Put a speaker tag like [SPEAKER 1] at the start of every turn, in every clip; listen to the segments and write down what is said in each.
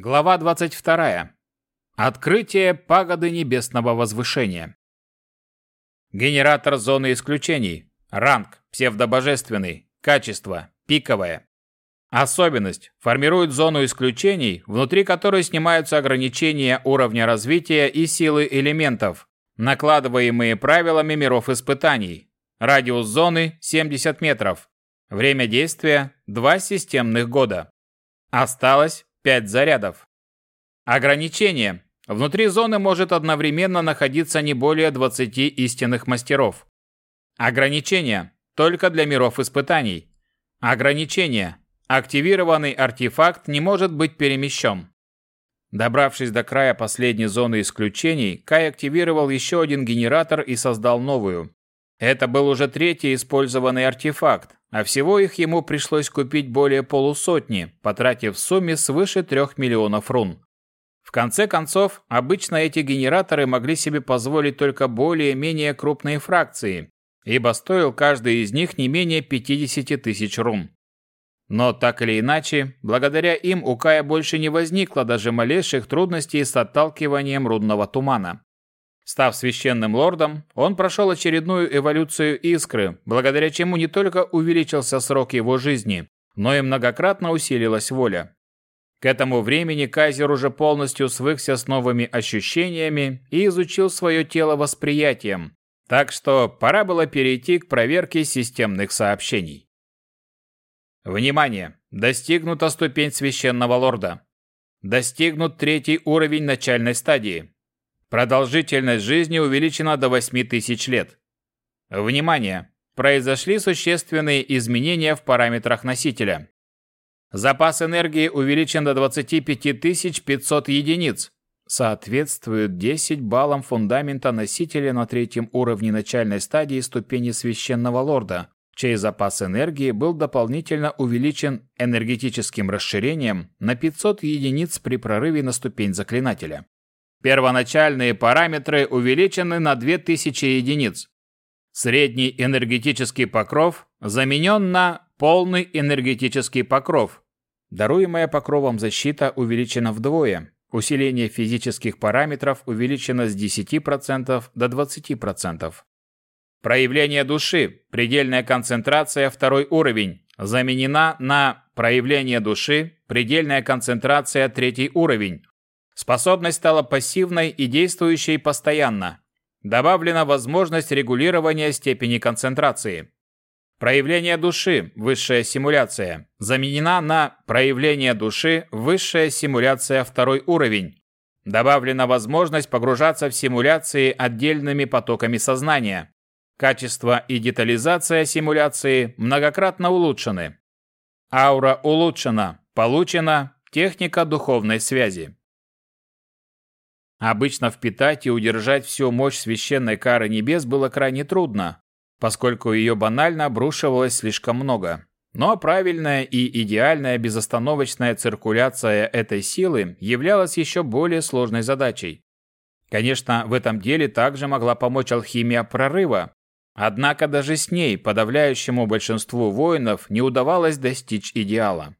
[SPEAKER 1] Глава 22. Открытие пагоды небесного возвышения. Генератор зоны исключений. Ранг псевдобожественный. Качество пиковое. Особенность формирует зону исключений, внутри которой снимаются ограничения уровня развития и силы элементов, накладываемые правилами миров испытаний. Радиус зоны 70 метров. Время действия 2 системных года. Осталось 5 зарядов. Ограничение. Внутри зоны может одновременно находиться не более 20 истинных мастеров. Ограничение. Только для миров испытаний. Ограничение. Активированный артефакт не может быть перемещен. Добравшись до края последней зоны исключений, Кай активировал еще один генератор и создал новую. Это был уже третий использованный артефакт, а всего их ему пришлось купить более полусотни, потратив в сумме свыше трех миллионов рун. В конце концов, обычно эти генераторы могли себе позволить только более-менее крупные фракции, ибо стоил каждый из них не менее 50 тысяч рун. Но так или иначе, благодаря им у Кая больше не возникло даже малейших трудностей с отталкиванием рудного тумана. Став священным лордом, он прошел очередную эволюцию искры, благодаря чему не только увеличился срок его жизни, но и многократно усилилась воля. К этому времени Кайзер уже полностью свыкся с новыми ощущениями и изучил свое тело восприятием, так что пора было перейти к проверке системных сообщений. Внимание! Достигнута ступень священного лорда. Достигнут третий уровень начальной стадии. Продолжительность жизни увеличена до 8000 лет. Внимание! Произошли существенные изменения в параметрах носителя. Запас энергии увеличен до 25 500 единиц. Соответствует 10 баллам фундамента носителя на третьем уровне начальной стадии ступени священного лорда, чей запас энергии был дополнительно увеличен энергетическим расширением на 500 единиц при прорыве на ступень заклинателя. Первоначальные параметры увеличены на 2000 единиц. Средний энергетический покров заменен на полный энергетический покров. Даруемая покровом защита увеличена вдвое. Усиление физических параметров увеличено с 10% до 20%. Проявление души, предельная концентрация второй уровень, заменена на проявление души, предельная концентрация третий уровень, Способность стала пассивной и действующей постоянно. Добавлена возможность регулирования степени концентрации. Проявление души – высшая симуляция. Заменена на проявление души – высшая симуляция второй уровень. Добавлена возможность погружаться в симуляции отдельными потоками сознания. Качество и детализация симуляции многократно улучшены. Аура улучшена. Получена техника духовной связи. Обычно впитать и удержать всю мощь священной кары небес было крайне трудно, поскольку ее банально обрушивалось слишком много. Но правильная и идеальная безостановочная циркуляция этой силы являлась еще более сложной задачей. Конечно, в этом деле также могла помочь алхимия прорыва, однако даже с ней подавляющему большинству воинов не удавалось достичь идеала.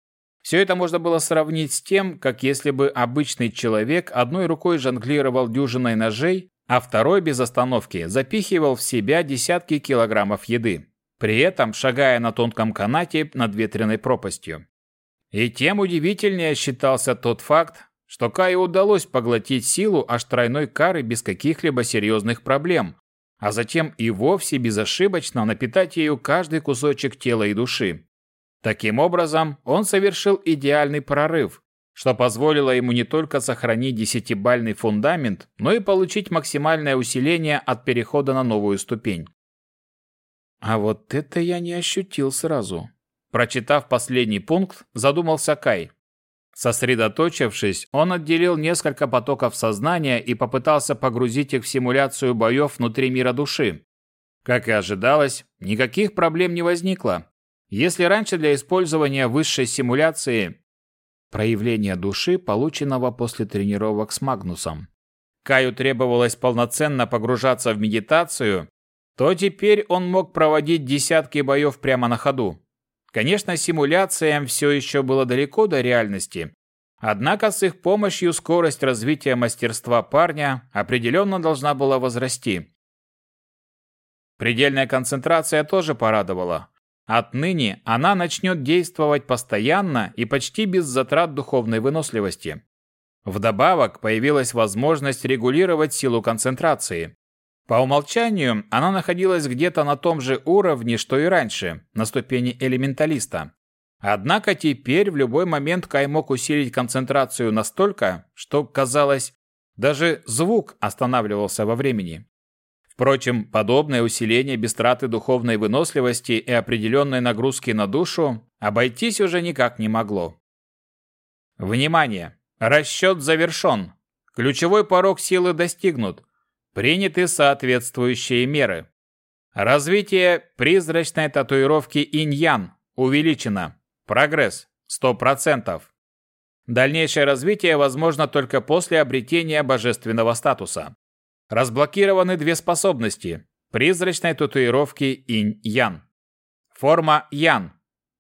[SPEAKER 1] Все это можно было сравнить с тем, как если бы обычный человек одной рукой жонглировал дюжиной ножей, а второй без остановки запихивал в себя десятки килограммов еды, при этом шагая на тонком канате над ветреной пропастью. И тем удивительнее считался тот факт, что Каю удалось поглотить силу аж тройной кары без каких-либо серьезных проблем, а затем и вовсе безошибочно напитать ею каждый кусочек тела и души. Таким образом, он совершил идеальный прорыв, что позволило ему не только сохранить десятибальный фундамент, но и получить максимальное усиление от перехода на новую ступень. А вот это я не ощутил сразу. Прочитав последний пункт, задумался Кай. Сосредоточившись, он отделил несколько потоков сознания и попытался погрузить их в симуляцию боев внутри мира души. Как и ожидалось, никаких проблем не возникло, если раньше для использования высшей симуляции проявления души, полученного после тренировок с Магнусом, Каю требовалось полноценно погружаться в медитацию, то теперь он мог проводить десятки боев прямо на ходу. Конечно, симуляциям все еще было далеко до реальности, Однако с их помощью скорость развития мастерства парня определенно должна была возрасти. Предельная концентрация тоже порадовала. Отныне она начнет действовать постоянно и почти без затрат духовной выносливости. Вдобавок появилась возможность регулировать силу концентрации. По умолчанию она находилась где-то на том же уровне, что и раньше, на ступени элементалиста. Однако теперь в любой момент Кай мог усилить концентрацию настолько, что, казалось, даже звук останавливался во времени. Впрочем, подобное усиление без траты духовной выносливости и определенной нагрузки на душу обойтись уже никак не могло. Внимание! Расчет завершен. Ключевой порог силы достигнут. Приняты соответствующие меры. Развитие призрачной татуировки инь-ян увеличено. Прогресс 100%. Дальнейшее развитие возможно только после обретения божественного статуса. Разблокированы две способности призрачной татуировки инь-ян. Форма ян.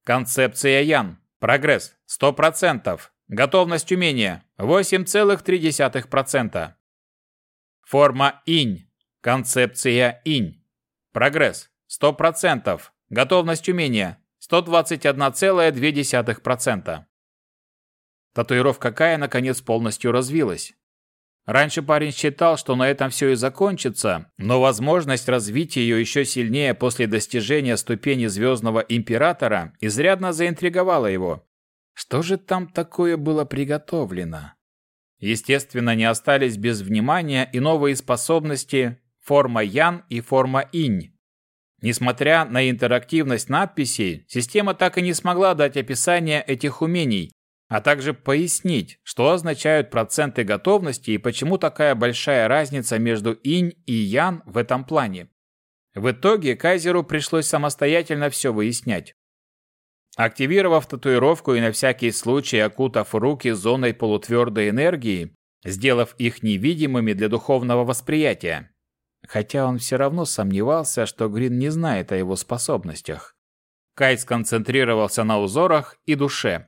[SPEAKER 1] Концепция ян. Прогресс 100%. Готовность умения 8,3%. Форма инь. Концепция инь. Прогресс 100%. Готовность умения 121,2%. Татуировка Кая наконец полностью развилась. Раньше парень считал, что на этом все и закончится, но возможность развить ее еще сильнее после достижения ступени Звездного Императора изрядно заинтриговала его. Что же там такое было приготовлено? Естественно, не остались без внимания и новые способности форма Ян и форма Инь. Несмотря на интерактивность надписей, система так и не смогла дать описание этих умений, а также пояснить, что означают проценты готовности и почему такая большая разница между инь и ян в этом плане. В итоге Кайзеру пришлось самостоятельно все выяснять. Активировав татуировку и на всякий случай окутав руки зоной полутвердой энергии, сделав их невидимыми для духовного восприятия. Хотя он все равно сомневался, что Грин не знает о его способностях. Кай сконцентрировался на узорах и душе.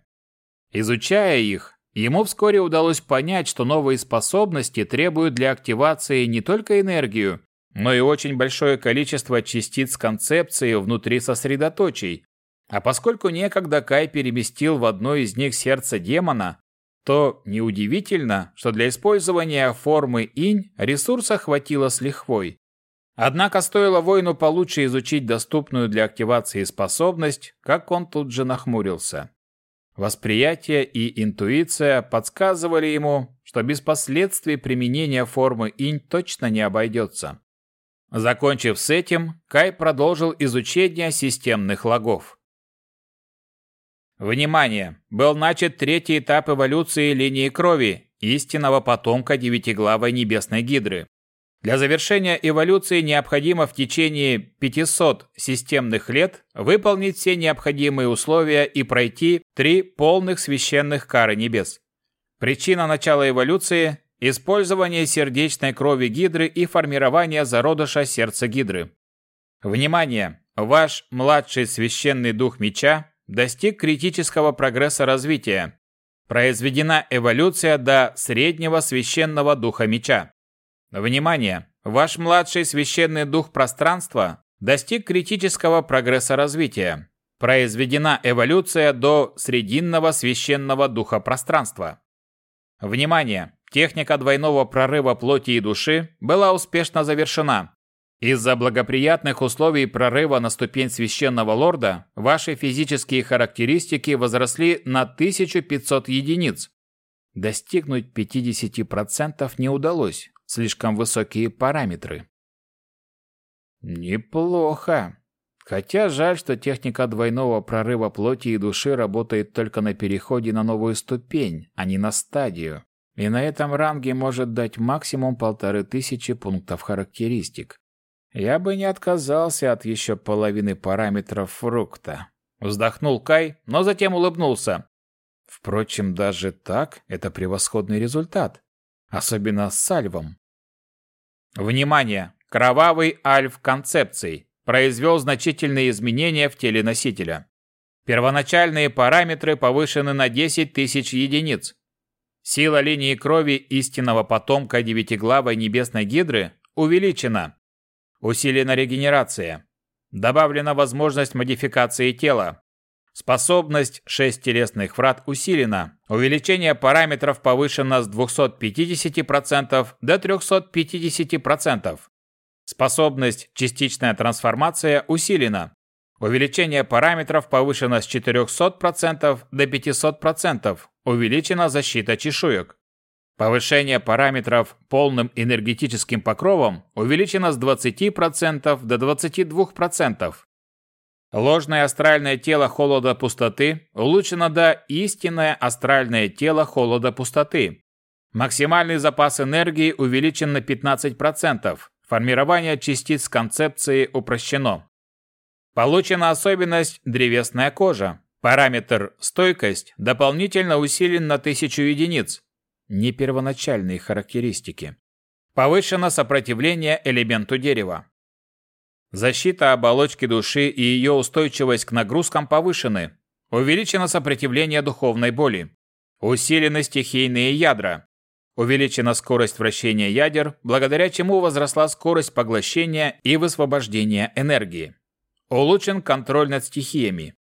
[SPEAKER 1] Изучая их, ему вскоре удалось понять, что новые способности требуют для активации не только энергию, но и очень большое количество частиц концепции внутри сосредоточий, а поскольку некогда Кай переместил в одно из них сердце демона, то неудивительно, что для использования формы инь ресурса хватило с лихвой. Однако стоило воину получше изучить доступную для активации способность, как он тут же нахмурился. Восприятие и интуиция подсказывали ему, что без последствий применения формы инь точно не обойдется. Закончив с этим, Кай продолжил изучение системных логов. Внимание! Был начат третий этап эволюции линии крови, истинного потомка девятиглавой небесной гидры. Для завершения эволюции необходимо в течение 500 системных лет выполнить все необходимые условия и пройти три полных священных кары небес. Причина начала эволюции – использование сердечной крови гидры и формирование зародыша сердца гидры. Внимание! Ваш младший священный дух меча достиг критического прогресса развития. Произведена эволюция до среднего священного духа меча. Внимание! Ваш младший священный дух пространства достиг критического прогресса развития. Произведена эволюция до срединного священного духа пространства. Внимание! Техника двойного прорыва плоти и души была успешно завершена. Из-за благоприятных условий прорыва на ступень священного лорда ваши физические характеристики возросли на 1500 единиц. Достигнуть 50% не удалось, слишком высокие параметры. Неплохо. Хотя жаль, что техника двойного прорыва плоти и души работает только на переходе на новую ступень, а не на стадию. И на этом ранге может дать максимум полторы тысячи пунктов характеристик. Я бы не отказался от еще половины параметров фрукта. Вздохнул Кай, но затем улыбнулся. Впрочем, даже так это превосходный результат. Особенно с сальвом. Внимание! Кровавый альф концепций произвел значительные изменения в теле носителя. Первоначальные параметры повышены на 10 тысяч единиц. Сила линии крови истинного потомка девятиглавой небесной гидры увеличена. Усилена регенерация. Добавлена возможность модификации тела. Способность 6 телесных врат усилена. Увеличение параметров повышено с 250% до 350%. Способность частичная трансформация усилена. Увеличение параметров повышено с 400% до 500%. Увеличена защита чешуек. Повышение параметров полным энергетическим покровом увеличено с 20% до 22%. Ложное астральное тело холода пустоты улучшено до истинное астральное тело холода пустоты. Максимальный запас энергии увеличен на 15%. Формирование частиц концепции упрощено. Получена особенность древесная кожа. Параметр стойкость дополнительно усилен на 1000 единиц не первоначальные характеристики. Повышено сопротивление элементу дерева. Защита оболочки души и ее устойчивость к нагрузкам повышены. Увеличено сопротивление духовной боли. Усилены стихийные ядра. Увеличена скорость вращения ядер, благодаря чему возросла скорость поглощения и высвобождения энергии. Улучшен контроль над стихиями.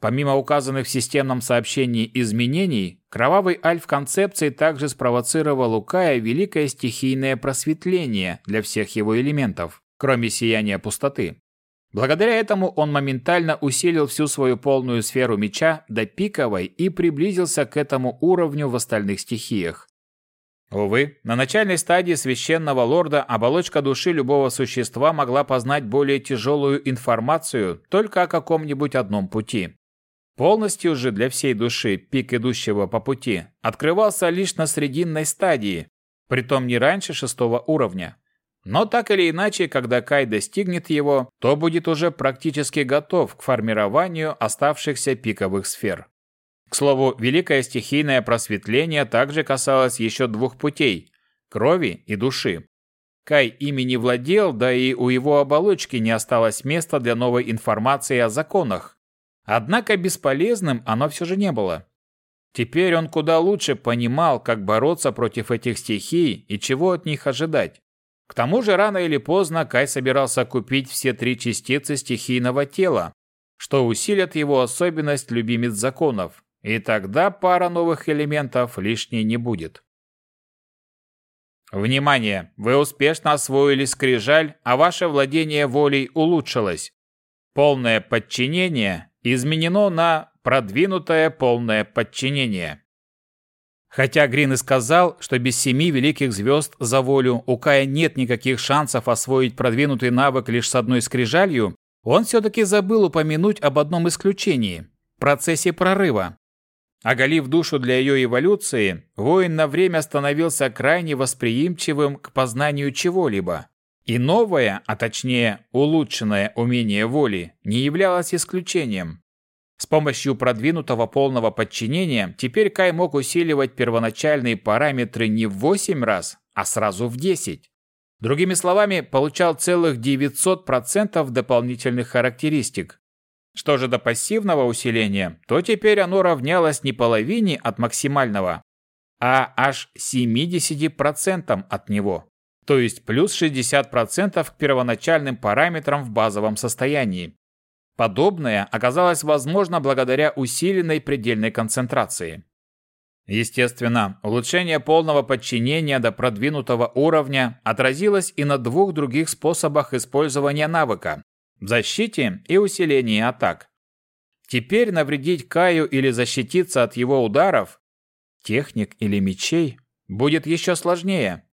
[SPEAKER 1] Помимо указанных в системном сообщении изменений, кровавый альф концепции также спровоцировал у Кая великое стихийное просветление для всех его элементов, кроме сияния пустоты. Благодаря этому он моментально усилил всю свою полную сферу меча до пиковой и приблизился к этому уровню в остальных стихиях. Увы, на начальной стадии священного лорда оболочка души любого существа могла познать более тяжелую информацию только о каком-нибудь одном пути. Полностью же для всей души пик идущего по пути открывался лишь на срединной стадии, притом не раньше шестого уровня. Но так или иначе, когда Кай достигнет его, то будет уже практически готов к формированию оставшихся пиковых сфер. К слову, великое стихийное просветление также касалось еще двух путей – крови и души. Кай ими не владел, да и у его оболочки не осталось места для новой информации о законах, Однако бесполезным оно все же не было. Теперь он куда лучше понимал, как бороться против этих стихий и чего от них ожидать. К тому же рано или поздно Кай собирался купить все три частицы стихийного тела, что усилит его особенность любимец законов, и тогда пара новых элементов лишней не будет. Внимание! Вы успешно освоили скрижаль, а ваше владение волей улучшилось. Полное подчинение изменено на продвинутое полное подчинение. Хотя Грин и сказал, что без семи великих звезд за волю у Кая нет никаких шансов освоить продвинутый навык лишь с одной скрижалью, он все-таки забыл упомянуть об одном исключении – процессе прорыва. Оголив душу для ее эволюции, воин на время становился крайне восприимчивым к познанию чего-либо. И новое, а точнее улучшенное умение воли не являлось исключением. С помощью продвинутого полного подчинения теперь Кай мог усиливать первоначальные параметры не в 8 раз, а сразу в 10. Другими словами, получал целых 900% дополнительных характеристик. Что же до пассивного усиления, то теперь оно равнялось не половине от максимального, а аж 70% от него то есть плюс 60% к первоначальным параметрам в базовом состоянии. Подобное оказалось возможно благодаря усиленной предельной концентрации. Естественно, улучшение полного подчинения до продвинутого уровня отразилось и на двух других способах использования навыка – защите и усилении атак. Теперь навредить Каю или защититься от его ударов, техник или мечей, будет еще сложнее.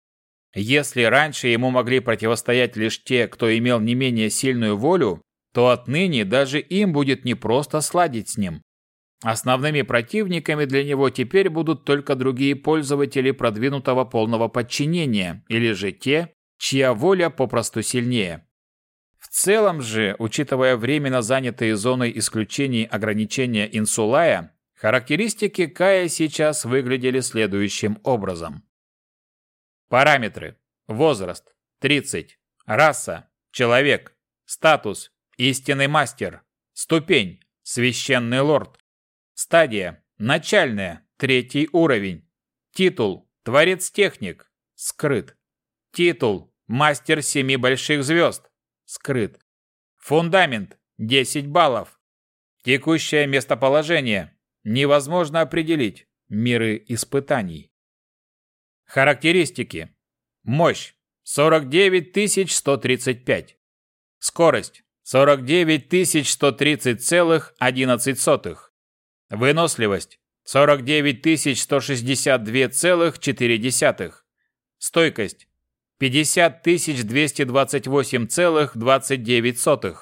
[SPEAKER 1] Если раньше ему могли противостоять лишь те, кто имел не менее сильную волю, то отныне даже им будет непросто сладить с ним. Основными противниками для него теперь будут только другие пользователи продвинутого полного подчинения, или же те, чья воля попросту сильнее. В целом же, учитывая временно занятые зоной исключений ограничения Инсулая, характеристики Кая сейчас выглядели следующим образом. Параметры. Возраст. 30. Раса. Человек. Статус. Истинный мастер. Ступень. Священный лорд. Стадия. Начальная. Третий уровень. Титул «Творец-техник» скрыт. Титул «Мастер семи больших звезд» скрыт. Фундамент 10 баллов. Текущее местоположение невозможно определить. Миры испытаний. Характеристики. Мощь 49135. Скорость 49130,11. Выносливость 49162,4. Стойкость 50228,29.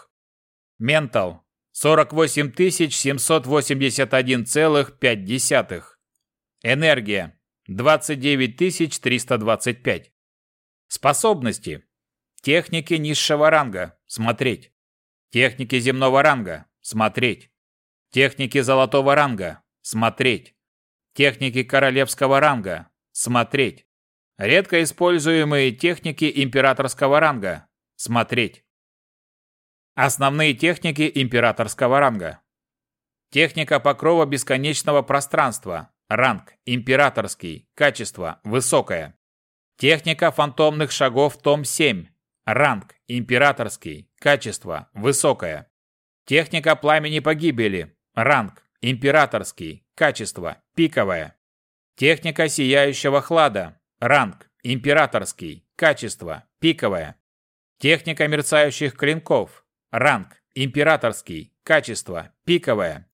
[SPEAKER 1] Ментал 48781,5. Энергия 29325. Способности. Техники низшего ранга. Смотреть. Техники земного ранга. Смотреть. Техники золотого ранга. Смотреть. Техники королевского ранга. Смотреть. Редко используемые техники императорского ранга. Смотреть. Основные техники императорского ранга. Техника покрова бесконечного пространства. Ранг. Императорский. Качество. Высокое. Техника фантомных шагов том 7. Ранг. Императорский. Качество. Высокое. Техника пламени погибели. Ранг. Императорский. Качество. Пиковое. Техника сияющего хлада. Ранг. Императорский. Качество. Пиковое. Техника мерцающих клинков. Ранг. Императорский. Качество. Пиковое.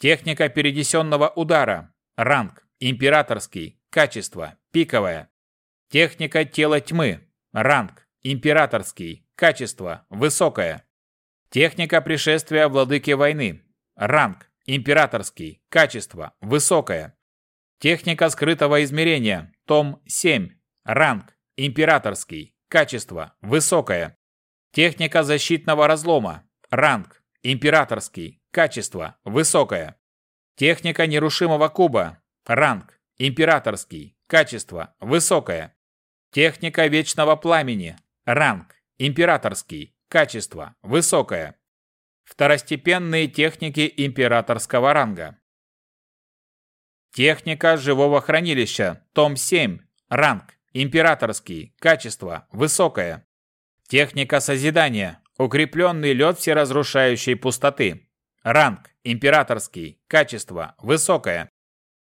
[SPEAKER 1] Техника перенесенного удара. Ранг. Императорский. Качество. Пиковое. Техника тела тьмы. Ранг. Императорский. Качество. Высокое. Техника пришествия владыки войны. Ранг. Императорский. Качество. Высокое. Техника скрытого измерения. Том 7. Ранг. Императорский. Качество. Высокое. Техника защитного разлома. Ранг. Императорский. Качество. Высокое. Техника нерушимого куба. Ранг. Императорский. Качество. Высокое. Техника вечного пламени. Ранг. Императорский. Качество. Высокое. Второстепенные техники императорского ранга. Техника живого хранилища. Том 7. Ранг. Императорский. Качество. Высокое. Техника созидания. Укрепленный лед всеразрушающей пустоты. Ранг. Императорский. Качество. Высокое.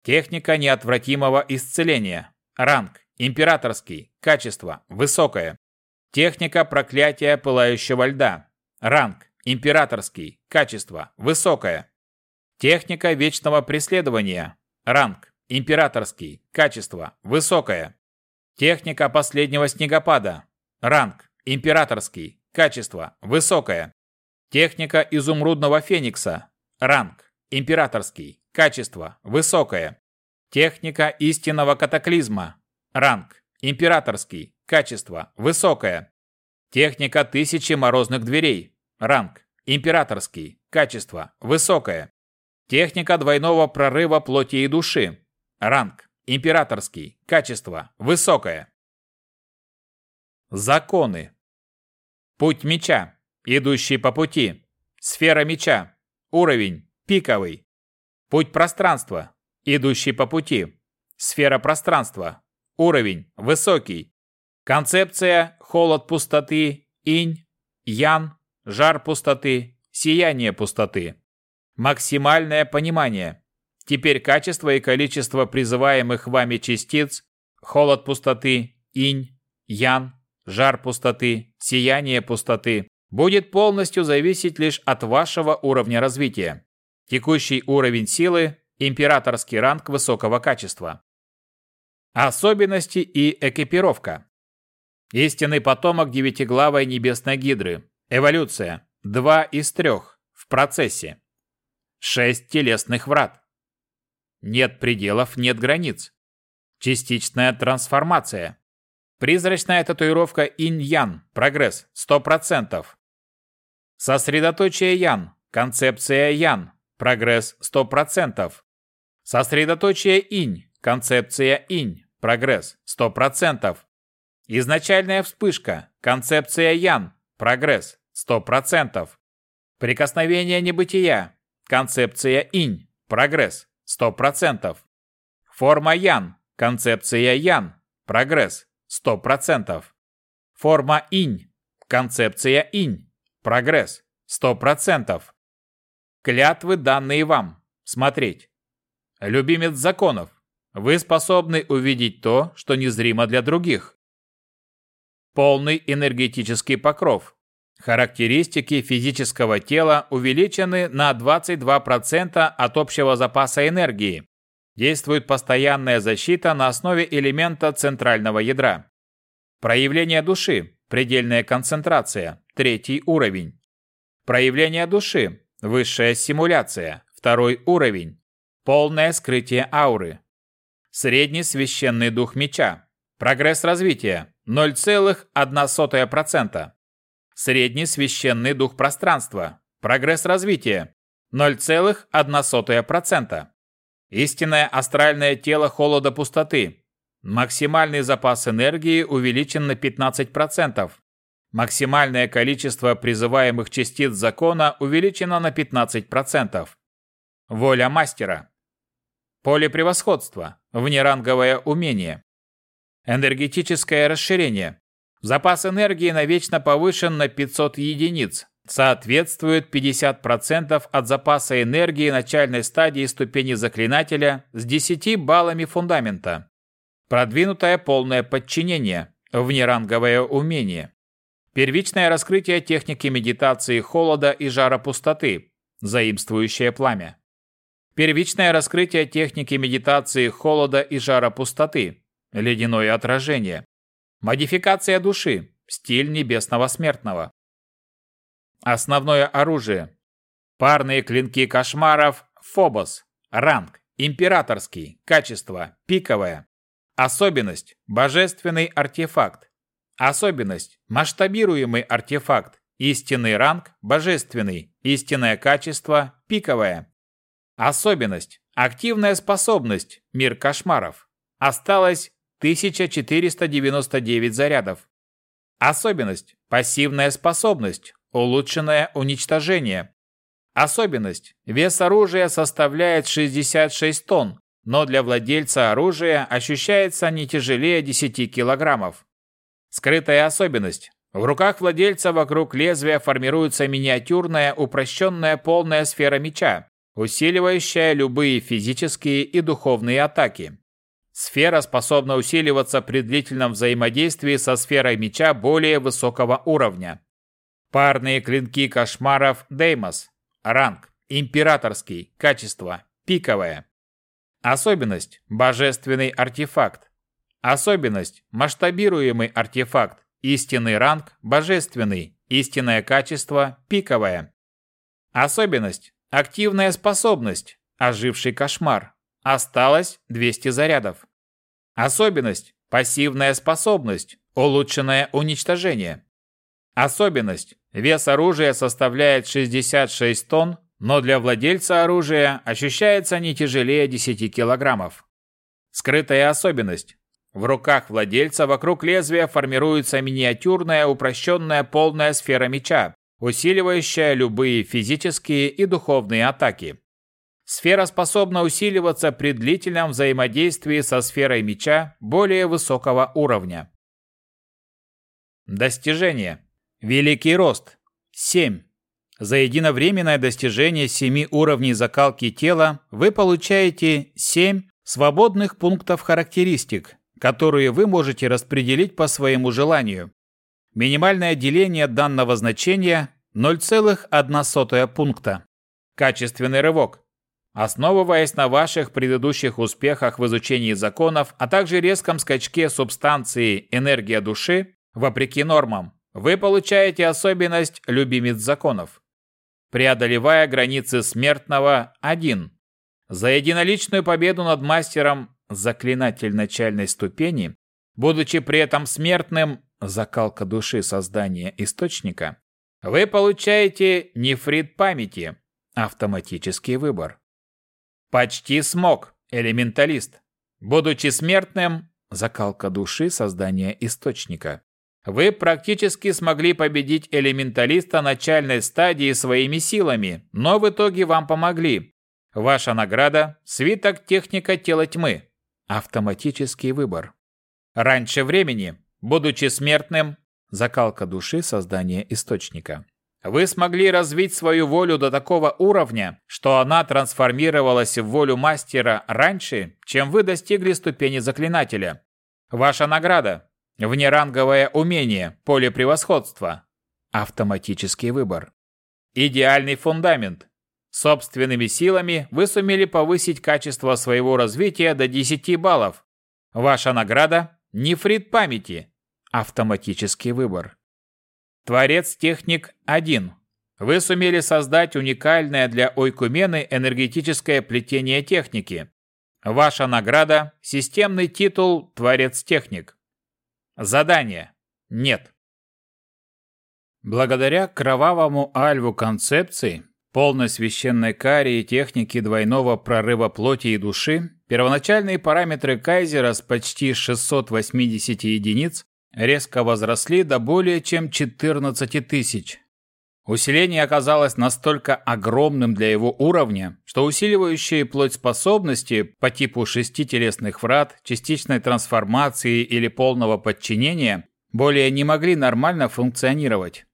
[SPEAKER 1] Техника неотвратимого исцеления. Ранг. Императорский. Качество. Высокое. Техника проклятия пылающего льда. Ранг. Императорский. Качество. Высокое. Техника вечного преследования. Ранг. Императорский. Качество. Высокое. Техника последнего снегопада. Ранг. Императорский. Качество. Высокое. Техника изумрудного феникса. Ранг. Императорский. Качество. Высокое. Техника истинного катаклизма. Ранг. Императорский. Качество. Высокое. Техника тысячи морозных дверей. Ранг. Императорский. Качество. Высокое. Техника двойного прорыва плоти и души. Ранг. Императорский. Качество. Высокое. Законы. Путь меча. Идущий по пути. Сфера меча. Уровень. Пиковый. Путь пространства. Идущий по пути. Сфера пространства. Уровень. Высокий. Концепция холод пустоты, инь, ян, жар пустоты, сияние пустоты. Максимальное понимание. Теперь качество и количество призываемых вами частиц, холод пустоты, инь, ян, жар пустоты, сияние пустоты, будет полностью зависеть лишь от вашего уровня развития. Текущий уровень силы – императорский ранг высокого качества. Особенности и экипировка. Истинный потомок девятиглавой небесной гидры. Эволюция. Два из трех. В процессе. Шесть телесных врат. Нет пределов, нет границ. Частичная трансформация. Призрачная татуировка инь-ян. Прогресс. 100%. Сосредоточие ян. Концепция ян. Прогресс 100%. Сосредоточие инь. Концепция инь. Прогресс 100%. Изначальная вспышка. Концепция ян. Прогресс 100%. Прикосновение небытия. Концепция инь. Прогресс 100%. Форма Ян, концепция Ян, прогресс, 100%. Форма Инь, концепция Инь, прогресс, 100%. Клятвы, данные вам, смотреть. Любимец законов, вы способны увидеть то, что незримо для других. Полный энергетический покров. Характеристики физического тела увеличены на 22% от общего запаса энергии. Действует постоянная защита на основе элемента центрального ядра. Проявление души. Предельная концентрация. Третий уровень. Проявление души. Высшая симуляция. Второй уровень. Полное скрытие ауры. Средний священный дух меча. Прогресс развития 0,1%. Средний священный дух пространства. Прогресс развития 0,1%. Истинное астральное тело холода пустоты. Максимальный запас энергии увеличен на 15%. Максимальное количество призываемых частиц закона увеличено на 15%. Воля мастера. Поле превосходства. Внеранговое умение. Энергетическое расширение. Запас энергии навечно повышен на 500 единиц. Соответствует 50% от запаса энергии начальной стадии ступени заклинателя с 10 баллами фундамента. Продвинутое полное подчинение. Внеранговое умение. Первичное раскрытие техники медитации холода и жара пустоты. Заимствующее пламя. Первичное раскрытие техники медитации холода и жара пустоты. Ледяное отражение. Модификация души. Стиль небесного смертного. Основное оружие. Парные клинки кошмаров Фобос. Ранг. Императорский. Качество. Пиковое. Особенность. Божественный артефакт. Особенность. Масштабируемый артефакт. Истинный ранг. Божественный. Истинное качество. Пиковое. Особенность. Активная способность. Мир кошмаров. Осталось 1499 зарядов. Особенность. Пассивная способность. Улучшенное уничтожение. Особенность. Вес оружия составляет 66 тонн, но для владельца оружия ощущается не тяжелее 10 килограммов. Скрытая особенность. В руках владельца вокруг лезвия формируется миниатюрная упрощенная полная сфера меча, усиливающая любые физические и духовные атаки. Сфера способна усиливаться при длительном взаимодействии со сферой меча более высокого уровня. Парные клинки кошмаров Деймос. Ранг. Императорский. Качество. Пиковое. Особенность. Божественный артефакт. Особенность. Масштабируемый артефакт. Истинный ранг. Божественный. Истинное качество. Пиковое. Особенность. Активная способность. Оживший кошмар. Осталось 200 зарядов. Особенность. Пассивная способность. Улучшенное уничтожение. Особенность. Вес оружия составляет 66 тонн, но для владельца оружия ощущается не тяжелее 10 килограммов. Скрытая особенность. В руках владельца вокруг лезвия формируется миниатюрная упрощенная полная сфера меча, усиливающая любые физические и духовные атаки. Сфера способна усиливаться при длительном взаимодействии со сферой меча более высокого уровня. Достижение. Великий рост. 7. За единовременное достижение 7 уровней закалки тела вы получаете 7 свободных пунктов характеристик, которые вы можете распределить по своему желанию. Минимальное деление данного значения 0,1 пункта. Качественный рывок. Основываясь на ваших предыдущих успехах в изучении законов, а также резком скачке субстанции энергия души, вопреки нормам, вы получаете особенность любимец законов. Преодолевая границы смертного 1. За единоличную победу над мастером заклинатель начальной ступени, будучи при этом смертным закалка души создания источника, вы получаете нефрит памяти, автоматический выбор. Почти смог, элементалист. Будучи смертным, закалка души создания источника. Вы практически смогли победить элементалиста начальной стадии своими силами, но в итоге вам помогли. Ваша награда – свиток техника тела тьмы. Автоматический выбор. Раньше времени, будучи смертным, закалка души создания источника. Вы смогли развить свою волю до такого уровня, что она трансформировалась в волю мастера раньше, чем вы достигли ступени заклинателя. Ваша награда – внеранговое умение, поле превосходства. Автоматический выбор. Идеальный фундамент. Собственными силами вы сумели повысить качество своего развития до 10 баллов. Ваша награда – нефрит памяти. Автоматический выбор. Творец-техник 1. Вы сумели создать уникальное для Ойкумены энергетическое плетение техники. Ваша награда – системный титул «Творец-техник». Задание. Нет. Благодаря кровавому альву концепции, полной священной каре и технике двойного прорыва плоти и души, первоначальные параметры Кайзера с почти 680 единиц резко возросли до более чем 14 тысяч. Усиление оказалось настолько огромным для его уровня, что усиливающие плоть способности по типу шести телесных врат, частичной трансформации или полного подчинения более не могли нормально функционировать.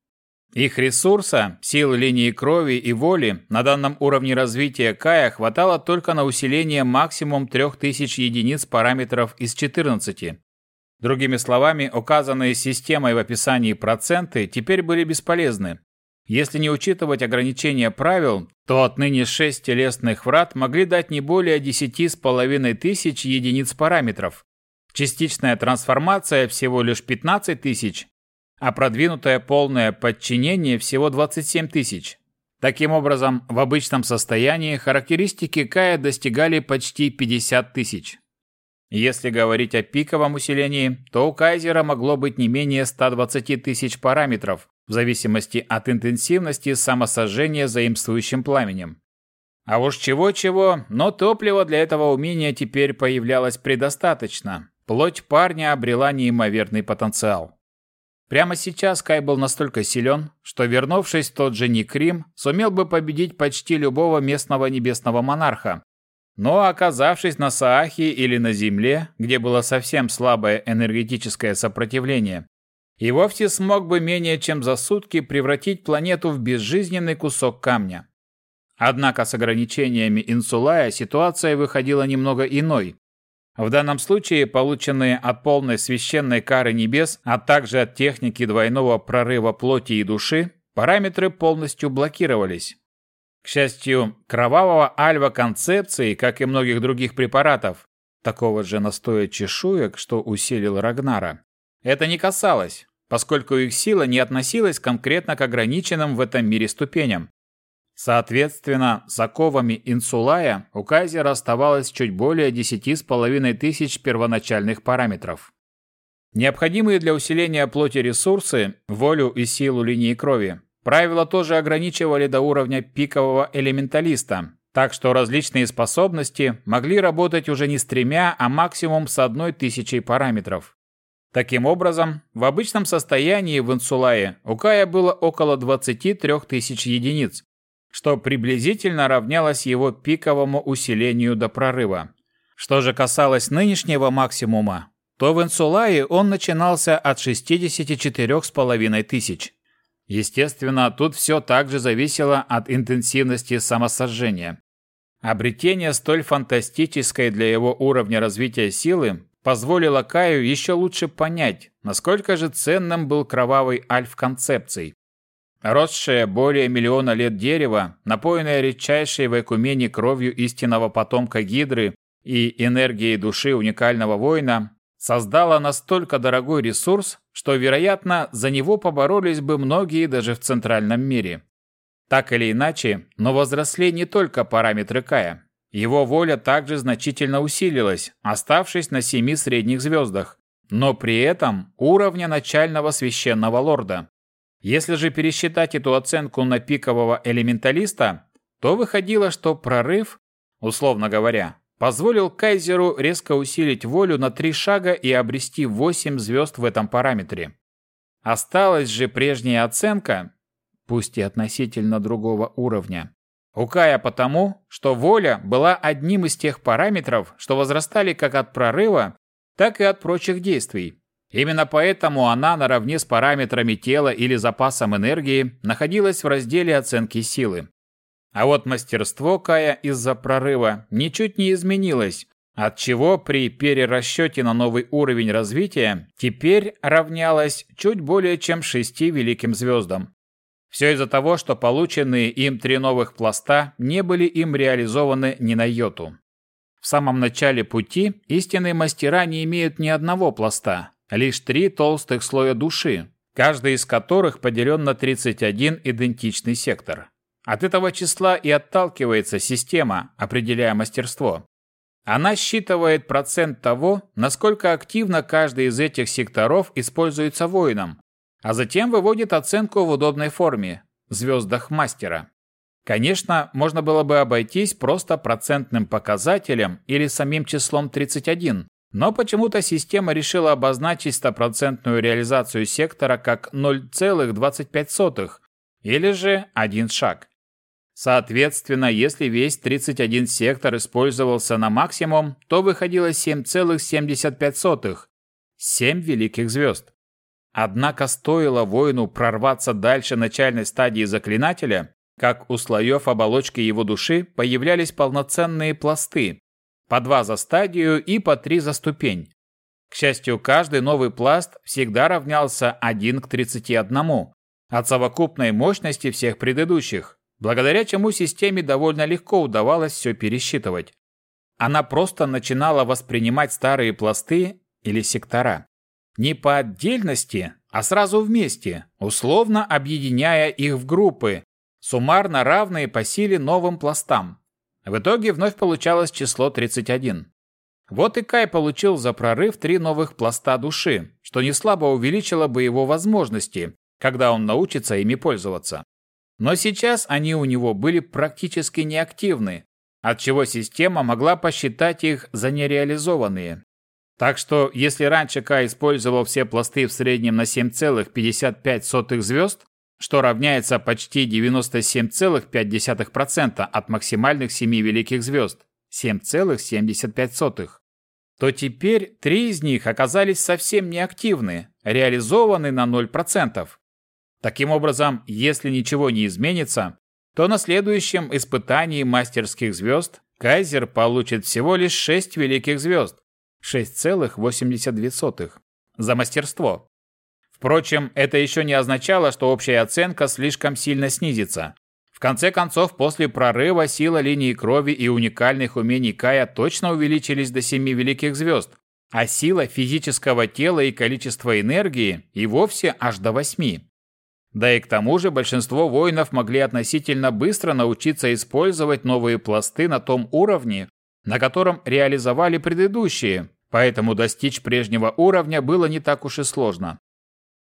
[SPEAKER 1] Их ресурса, сил линии крови и воли на данном уровне развития Кая хватало только на усиление максимум 3000 единиц параметров из 14. Другими словами, указанные системой в описании проценты теперь были бесполезны. Если не учитывать ограничения правил, то отныне 6 телесных врат могли дать не более 10,5 тысяч единиц параметров. Частичная трансформация всего лишь 15 тысяч, а продвинутое полное подчинение всего 27 тысяч. Таким образом, в обычном состоянии характеристики Кая достигали почти 50 тысяч. Если говорить о пиковом усилении, то у Кайзера могло быть не менее 120 тысяч параметров, в зависимости от интенсивности самосожжения заимствующим пламенем. А уж чего-чего, но топлива для этого умения теперь появлялось предостаточно. Плоть парня обрела неимоверный потенциал. Прямо сейчас Кай был настолько силен, что, вернувшись в тот же Никрим, сумел бы победить почти любого местного небесного монарха, но оказавшись на Саахе или на Земле, где было совсем слабое энергетическое сопротивление, и вовсе смог бы менее чем за сутки превратить планету в безжизненный кусок камня. Однако с ограничениями Инсулая ситуация выходила немного иной. В данном случае полученные от полной священной кары небес, а также от техники двойного прорыва плоти и души, параметры полностью блокировались. К счастью, кровавого альва концепции, как и многих других препаратов, такого же настоя чешуек, что усилил Рагнара, это не касалось, поскольку их сила не относилась конкретно к ограниченным в этом мире ступеням. Соответственно, с оковами инсулая у Кайзера оставалось чуть более 10,5 тысяч первоначальных параметров. Необходимые для усиления плоти ресурсы, волю и силу линии крови, Правила тоже ограничивали до уровня пикового элементалиста, так что различные способности могли работать уже не с тремя, а максимум с одной тысячей параметров. Таким образом, в обычном состоянии в Инсулае у Кая было около 23 тысяч единиц, что приблизительно равнялось его пиковому усилению до прорыва. Что же касалось нынешнего максимума, то в Инсулае он начинался от 64,5 тысяч. Естественно, тут все также зависело от интенсивности самосожжения. Обретение столь фантастической для его уровня развития силы позволило Каю еще лучше понять, насколько же ценным был кровавый альф концепций. Росшее более миллиона лет дерево, напоенное редчайшей в Экумене кровью истинного потомка Гидры и энергией души уникального воина, создало настолько дорогой ресурс, что, вероятно, за него поборолись бы многие даже в центральном мире. Так или иначе, но возросли не только параметры Кая. Его воля также значительно усилилась, оставшись на семи средних звездах, но при этом уровня начального священного лорда. Если же пересчитать эту оценку на пикового элементалиста, то выходило, что прорыв, условно говоря, позволил Кайзеру резко усилить волю на три шага и обрести 8 звезд в этом параметре. Осталась же прежняя оценка, пусть и относительно другого уровня, У Кая потому, что воля была одним из тех параметров, что возрастали как от прорыва, так и от прочих действий. Именно поэтому она наравне с параметрами тела или запасом энергии находилась в разделе оценки силы. А вот мастерство Кая из-за прорыва ничуть не изменилось, отчего при перерасчете на новый уровень развития теперь равнялось чуть более чем шести великим звездам. Все из-за того, что полученные им три новых пласта не были им реализованы ни на йоту. В самом начале пути истинные мастера не имеют ни одного пласта, лишь три толстых слоя души, каждый из которых поделен на 31 идентичный сектор. От этого числа и отталкивается система, определяя мастерство. Она считывает процент того, насколько активно каждый из этих секторов используется воином, а затем выводит оценку в удобной форме – звездах мастера. Конечно, можно было бы обойтись просто процентным показателем или самим числом 31, но почему-то система решила обозначить стопроцентную реализацию сектора как 0,25 или же один шаг. Соответственно, если весь 31 сектор использовался на максимум, то выходило 7,75 – 7 великих звезд. Однако стоило воину прорваться дальше начальной стадии заклинателя, как у слоев оболочки его души появлялись полноценные пласты, по два за стадию и по три за ступень. К счастью, каждый новый пласт всегда равнялся 1 к 31 от совокупной мощности всех предыдущих, благодаря чему системе довольно легко удавалось все пересчитывать. Она просто начинала воспринимать старые пласты или сектора не по отдельности, а сразу вместе, условно объединяя их в группы, суммарно равные по силе новым пластам. В итоге вновь получалось число 31. Вот и Кай получил за прорыв три новых пласта души, что не слабо увеличило бы его возможности, когда он научится ими пользоваться. Но сейчас они у него были практически неактивны, отчего система могла посчитать их за нереализованные. Так что, если раньше К использовал все пласты в среднем на 7,55 звезд, что равняется почти 97,5% от максимальных 7 великих звезд, 7,75, то теперь три из них оказались совсем неактивны, реализованы на 0%. Таким образом, если ничего не изменится, то на следующем испытании мастерских звезд Кайзер получит всего лишь 6 великих звезд, 6,82 за мастерство. Впрочем, это еще не означало, что общая оценка слишком сильно снизится. В конце концов, после прорыва сила линии крови и уникальных умений Кая точно увеличились до 7 великих звезд, а сила физического тела и количество энергии и вовсе аж до 8. Да и к тому же большинство воинов могли относительно быстро научиться использовать новые пласты на том уровне, на котором реализовали предыдущие, поэтому достичь прежнего уровня было не так уж и сложно.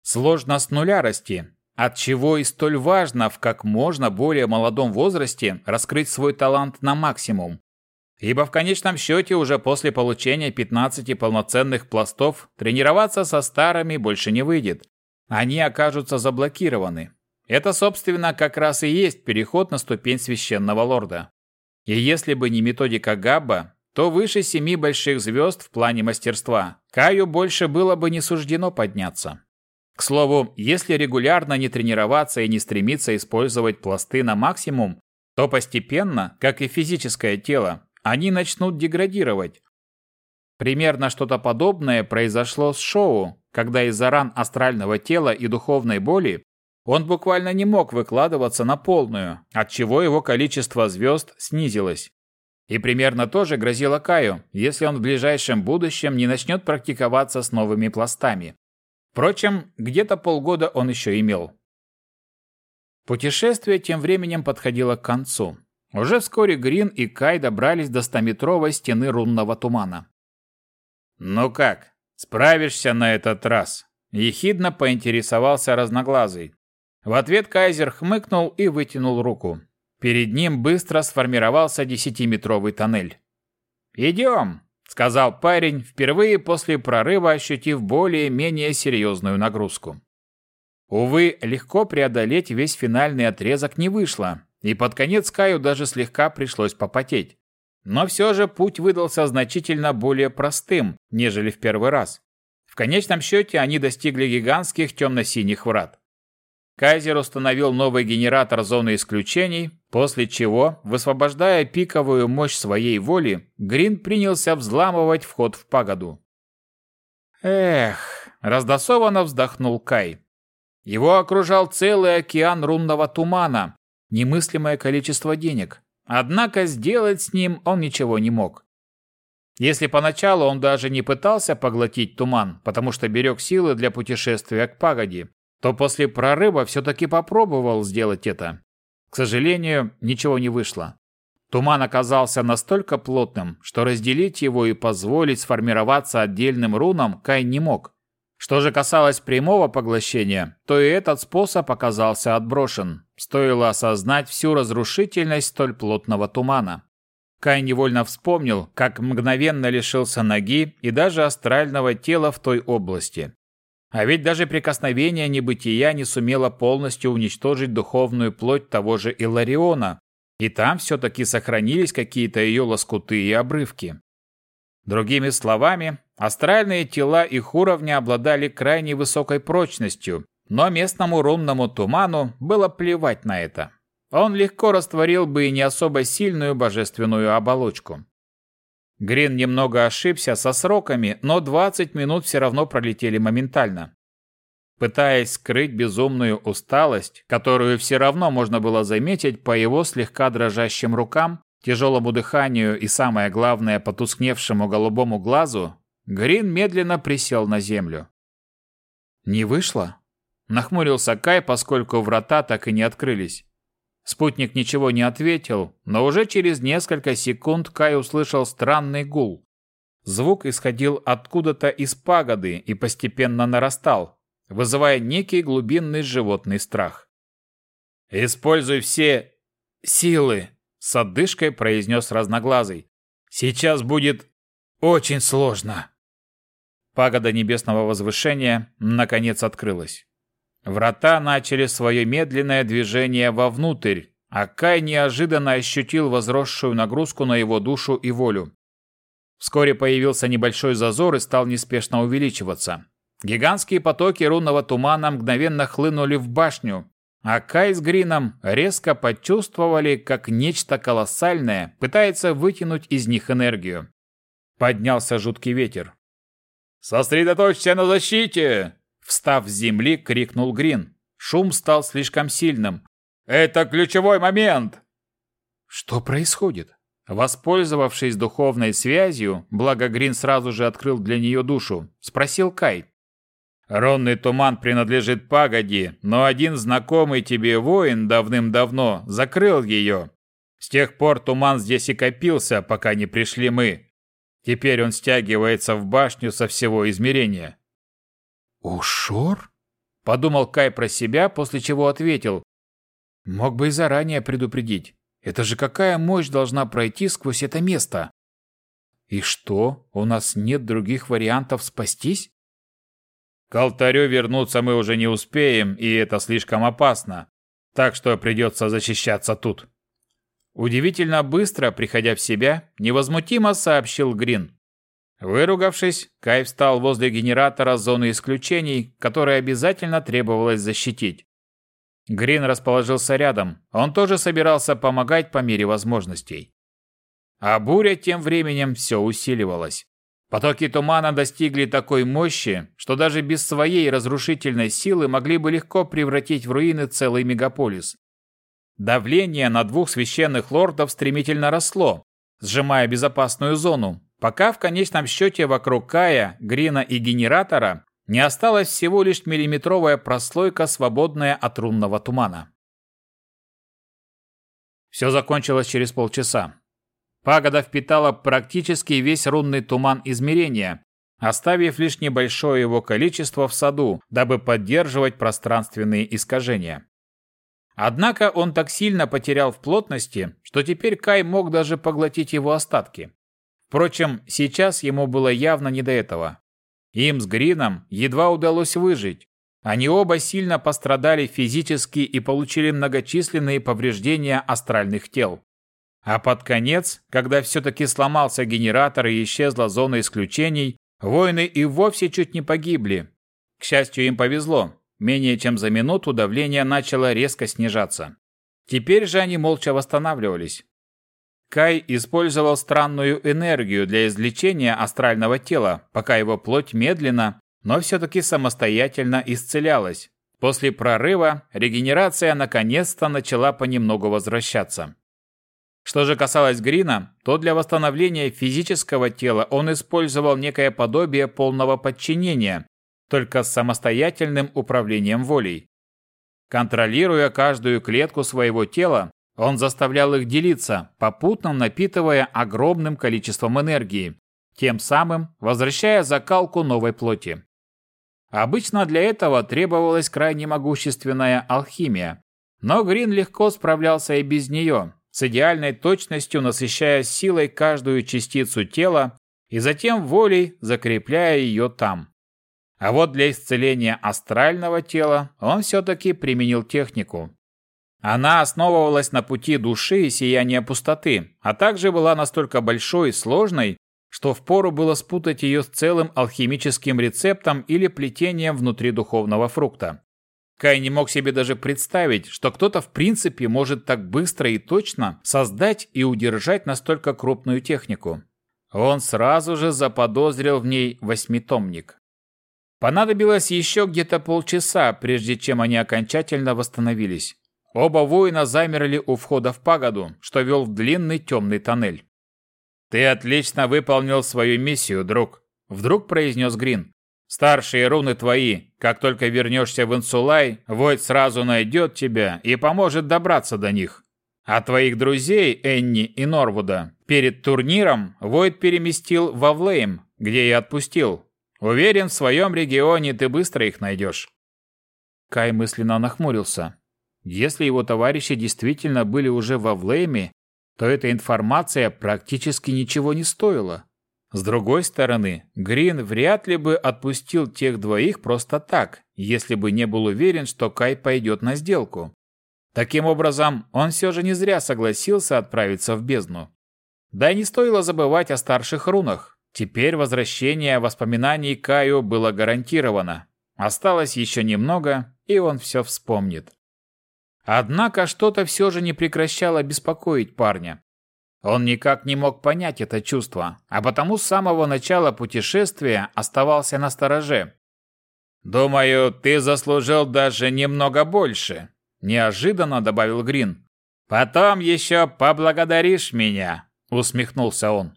[SPEAKER 1] Сложно с нуля расти, отчего и столь важно в как можно более молодом возрасте раскрыть свой талант на максимум. Ибо в конечном счете уже после получения 15 полноценных пластов тренироваться со старыми больше не выйдет. Они окажутся заблокированы. Это, собственно, как раз и есть переход на ступень священного лорда. И если бы не методика Габба, то выше семи больших звезд в плане мастерства Каю больше было бы не суждено подняться. К слову, если регулярно не тренироваться и не стремиться использовать пласты на максимум, то постепенно, как и физическое тело, они начнут деградировать. Примерно что-то подобное произошло с Шоу, когда из-за ран астрального тела и духовной боли он буквально не мог выкладываться на полную, отчего его количество звезд снизилось. И примерно то же грозило Каю, если он в ближайшем будущем не начнет практиковаться с новыми пластами. Впрочем, где-то полгода он еще имел. Путешествие тем временем подходило к концу. Уже вскоре Грин и Кай добрались до стометровой стены рунного тумана. «Ну как, справишься на этот раз?» Ехидно поинтересовался разноглазый. В ответ Кайзер хмыкнул и вытянул руку. Перед ним быстро сформировался десятиметровый тоннель. «Идем», — сказал парень, впервые после прорыва ощутив более-менее серьезную нагрузку. Увы, легко преодолеть весь финальный отрезок не вышло, и под конец Каю даже слегка пришлось попотеть. Но все же путь выдался значительно более простым, нежели в первый раз. В конечном счете они достигли гигантских темно-синих врат. Кайзер установил новый генератор зоны исключений, после чего, высвобождая пиковую мощь своей воли, Грин принялся взламывать вход в пагоду. Эх, раздосованно вздохнул Кай. Его окружал целый океан рунного тумана, немыслимое количество денег. Однако сделать с ним он ничего не мог. Если поначалу он даже не пытался поглотить туман, потому что берег силы для путешествия к пагоде, то после прорыва все-таки попробовал сделать это. К сожалению, ничего не вышло. Туман оказался настолько плотным, что разделить его и позволить сформироваться отдельным рунам Кай не мог. Что же касалось прямого поглощения, то и этот способ оказался отброшен. Стоило осознать всю разрушительность столь плотного тумана. Кай невольно вспомнил, как мгновенно лишился ноги и даже астрального тела в той области. А ведь даже прикосновение небытия не сумело полностью уничтожить духовную плоть того же Илариона, и там все-таки сохранились какие-то ее лоскуты и обрывки. Другими словами, астральные тела их уровня обладали крайне высокой прочностью, но местному рунному туману было плевать на это. Он легко растворил бы и не особо сильную божественную оболочку. Грин немного ошибся со сроками, но 20 минут все равно пролетели моментально. Пытаясь скрыть безумную усталость, которую все равно можно было заметить по его слегка дрожащим рукам, тяжелому дыханию и, самое главное, потускневшему голубому глазу, Грин медленно присел на землю. «Не вышло?» – нахмурился Кай, поскольку врата так и не открылись. Спутник ничего не ответил, но уже через несколько секунд Кай услышал странный гул. Звук исходил откуда-то из пагоды и постепенно нарастал, вызывая некий глубинный животный страх. «Используй все силы!» — с отдышкой произнес разноглазый. «Сейчас будет очень сложно!» Пагода небесного возвышения наконец открылась. Врата начали свое медленное движение вовнутрь, а Кай неожиданно ощутил возросшую нагрузку на его душу и волю. Вскоре появился небольшой зазор и стал неспешно увеличиваться. Гигантские потоки рунного тумана мгновенно хлынули в башню, а Кай с Грином резко почувствовали, как нечто колоссальное пытается вытянуть из них энергию. Поднялся жуткий ветер. «Сосредоточься на защите!» Встав с земли, крикнул Грин. Шум стал слишком сильным. «Это ключевой момент!» Что происходит? Воспользовавшись духовной связью, благо Грин сразу же открыл для нее душу, спросил Кай. «Ронный туман принадлежит пагоде, но один знакомый тебе воин давным-давно закрыл ее. С тех пор туман здесь и копился, пока не пришли мы. Теперь он стягивается в башню со всего измерения. «Ушор?» – подумал Кай про себя, после чего ответил. «Мог бы и заранее предупредить. Это же какая мощь должна пройти сквозь это место?» «И что, у нас нет других вариантов спастись?» «К алтарю вернуться мы уже не успеем, и это слишком опасно. Так что придется защищаться тут». Удивительно быстро, приходя в себя, невозмутимо сообщил Грин. Выругавшись, Кай встал возле генератора зоны исключений, который обязательно требовалось защитить. Грин расположился рядом, он тоже собирался помогать по мере возможностей. А буря тем временем все усиливалась. Потоки тумана достигли такой мощи, что даже без своей разрушительной силы могли бы легко превратить в руины целый мегаполис. Давление на двух священных лордов стремительно росло, сжимая безопасную зону, пока в конечном счете вокруг Кая, Грина и генератора не осталась всего лишь миллиметровая прослойка, свободная от рунного тумана. Все закончилось через полчаса. Пагода впитала практически весь рунный туман измерения, оставив лишь небольшое его количество в саду, дабы поддерживать пространственные искажения. Однако он так сильно потерял в плотности, что теперь Кай мог даже поглотить его остатки. Впрочем, сейчас ему было явно не до этого. Им с Грином едва удалось выжить, Они оба сильно пострадали физически и получили многочисленные повреждения астральных тел. А под конец, когда все-таки сломался генератор и исчезла зона исключений, воины и вовсе чуть не погибли. К счастью, им повезло. Менее чем за минуту давление начало резко снижаться. Теперь же они молча восстанавливались. Кай использовал странную энергию для излечения астрального тела, пока его плоть медленно, но все-таки самостоятельно исцелялась. После прорыва регенерация наконец-то начала понемногу возвращаться. Что же касалось Грина, то для восстановления физического тела он использовал некое подобие полного подчинения, только с самостоятельным управлением волей. Контролируя каждую клетку своего тела, он заставлял их делиться, попутно напитывая огромным количеством энергии, тем самым возвращая закалку новой плоти. Обычно для этого требовалась крайне могущественная алхимия, но Грин легко справлялся и без нее, с идеальной точностью насыщая силой каждую частицу тела и затем волей закрепляя ее там. А вот для исцеления астрального тела он все-таки применил технику. Она основывалась на пути души и сияния пустоты, а также была настолько большой и сложной, что впору было спутать ее с целым алхимическим рецептом или плетением внутри духовного фрукта. Кай не мог себе даже представить, что кто-то в принципе может так быстро и точно создать и удержать настолько крупную технику. Он сразу же заподозрил в ней восьмитомник. Понадобилось еще где-то полчаса, прежде чем они окончательно восстановились. Оба воина замерли у входа в пагоду, что вел в длинный темный тоннель. «Ты отлично выполнил свою миссию, друг», — вдруг произнес Грин. Старшие руны твои. Как только вернешься в Инсулай, Войд сразу найдет тебя и поможет добраться до них. А твоих друзей, Энни и Норвуда, перед турниром Войд переместил в Авлейм, где и отпустил. Уверен, в своем регионе ты быстро их найдешь. Кай мысленно нахмурился. Если его товарищи действительно были уже во Авлейме, то эта информация практически ничего не стоила. С другой стороны, Грин вряд ли бы отпустил тех двоих просто так, если бы не был уверен, что Кай пойдет на сделку. Таким образом, он все же не зря согласился отправиться в бездну. Да и не стоило забывать о старших рунах. Теперь возвращение воспоминаний Каю было гарантировано. Осталось еще немного, и он все вспомнит. Однако что-то все же не прекращало беспокоить парня. Он никак не мог понять это чувство, а потому с самого начала путешествия оставался на стороже. «Думаю, ты заслужил даже немного больше», – неожиданно добавил Грин. «Потом еще поблагодаришь меня», – усмехнулся он.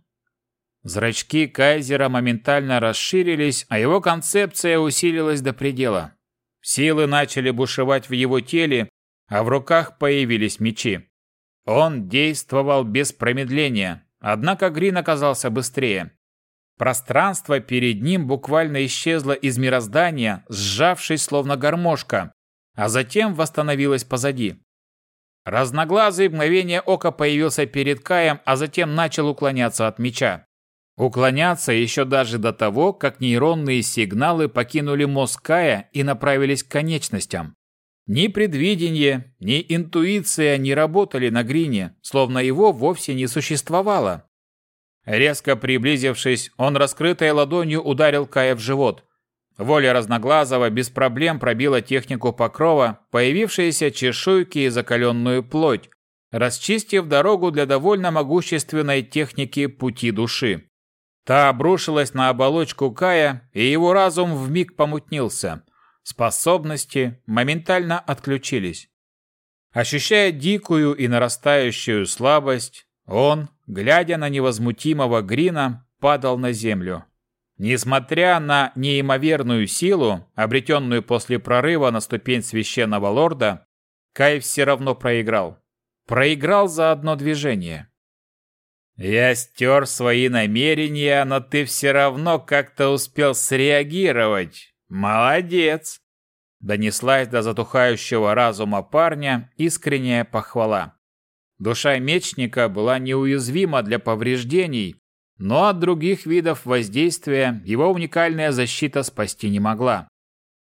[SPEAKER 1] Зрачки Кайзера моментально расширились, а его концепция усилилась до предела. Силы начали бушевать в его теле, а в руках появились мечи. Он действовал без промедления, однако Грин оказался быстрее. Пространство перед ним буквально исчезло из мироздания, сжавшись словно гармошка, а затем восстановилось позади. Разноглазый мгновение ока появился перед Каем, а затем начал уклоняться от меча. Уклоняться еще даже до того, как нейронные сигналы покинули мозг Кая и направились к конечностям. Ни предвидение, ни интуиция не работали на Грине, словно его вовсе не существовало. Резко приблизившись, он раскрытой ладонью ударил Кая в живот. Воля Разноглазого без проблем пробила технику покрова, появившиеся чешуйки и закаленную плоть, расчистив дорогу для довольно могущественной техники пути души. Та обрушилась на оболочку Кая, и его разум вмиг помутнился. Способности моментально отключились. Ощущая дикую и нарастающую слабость, он, глядя на невозмутимого Грина, падал на землю. Несмотря на неимоверную силу, обретенную после прорыва на ступень священного лорда, Кай все равно проиграл. Проиграл за одно движение. «Я стер свои намерения, но ты все равно как-то успел среагировать. «Молодец!» Донеслась до затухающего разума парня искренняя похвала. Душа мечника была неуязвима для повреждений, но от других видов воздействия его уникальная защита спасти не могла.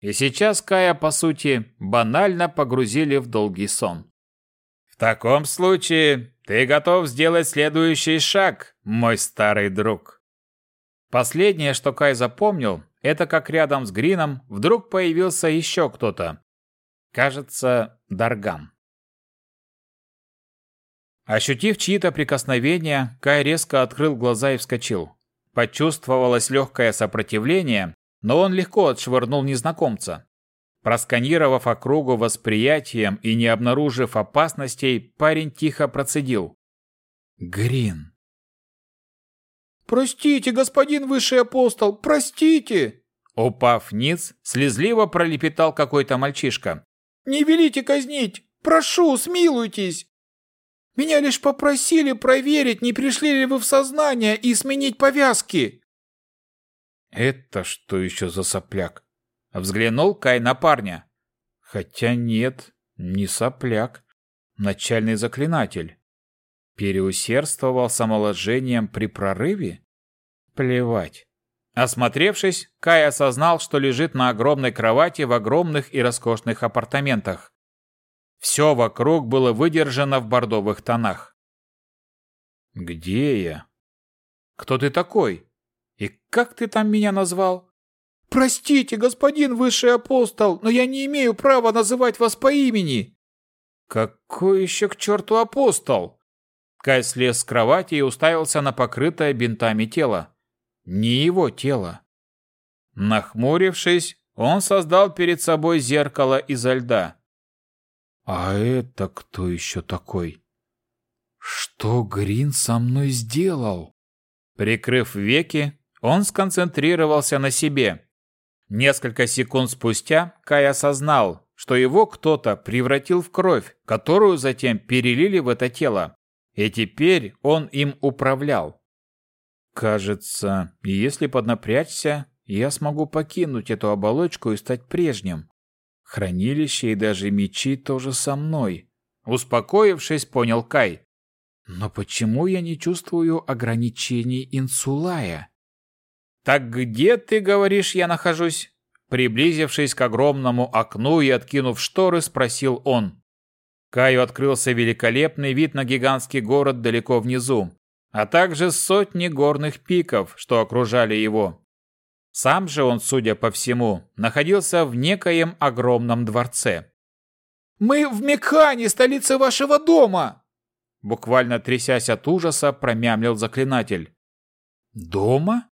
[SPEAKER 1] И сейчас Кая, по сути, банально погрузили в долгий сон. «В таком случае ты готов сделать следующий шаг, мой старый друг». Последнее, что Кай запомнил, это как рядом с Грином вдруг появился еще кто-то. Кажется, Дарган. Ощутив чьи-то прикосновения, Кай резко открыл глаза и вскочил. Почувствовалось легкое сопротивление, но он легко отшвырнул незнакомца. Просканировав округу восприятием и не обнаружив опасностей, парень тихо процедил. «Грин».
[SPEAKER 2] «Простите, господин высший апостол, простите!»
[SPEAKER 1] Упав ниц, слезливо пролепетал какой-то мальчишка.
[SPEAKER 2] «Не велите казнить! Прошу, смилуйтесь!» Меня лишь попросили проверить, не пришли ли вы в сознание и сменить повязки.
[SPEAKER 1] Это что еще за сопляк? Взглянул Кай на парня. Хотя нет, не сопляк. Начальный заклинатель. Переусердствовал с омоложением при прорыве? Плевать. Осмотревшись, Кай осознал, что лежит на огромной кровати в огромных и роскошных апартаментах. Все вокруг было выдержано в бордовых тонах. «Где я? Кто ты такой? И как ты там меня назвал?»
[SPEAKER 2] «Простите, господин высший апостол, но я не имею права называть вас по имени!»
[SPEAKER 1] «Какой еще к черту апостол?» Кай слез с кровати и уставился на покрытое бинтами тело. Не его тело. Нахмурившись, он создал перед собой зеркало изо льда. А это кто еще такой? Что Грин со мной сделал? Прикрыв веки, он сконцентрировался на себе. Несколько секунд спустя Кай осознал, что его кто-то превратил в кровь, которую затем перелили в это тело. И теперь он им управлял. Кажется, если поднапрячься, я смогу покинуть эту оболочку и стать прежним. Хранилище и даже мечи тоже со мной. Успокоившись, понял Кай. Но почему я не чувствую ограничений инсулая? Так где, ты говоришь, я нахожусь? Приблизившись к огромному окну и откинув шторы, спросил он. Каю открылся великолепный вид на гигантский город далеко внизу, а также сотни горных пиков, что окружали его. Сам же он, судя по всему, находился в некоем огромном дворце.
[SPEAKER 2] «Мы в Мекхане, столице вашего дома!»
[SPEAKER 1] Буквально трясясь от ужаса, промямлил заклинатель. «Дома?»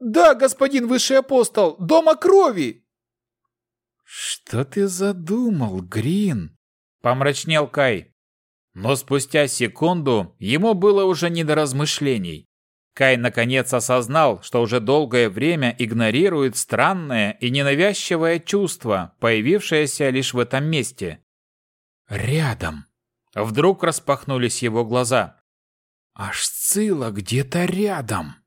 [SPEAKER 2] «Да, господин высший апостол, дома крови!»
[SPEAKER 1] «Что ты задумал, Грин?» — помрачнел Кай. Но спустя секунду ему было уже не до размышлений. Кай наконец осознал, что уже долгое время игнорирует странное и ненавязчивое чувство, появившееся лишь в этом месте. Рядом. Вдруг распахнулись его глаза. Аж Сцилла где-то рядом.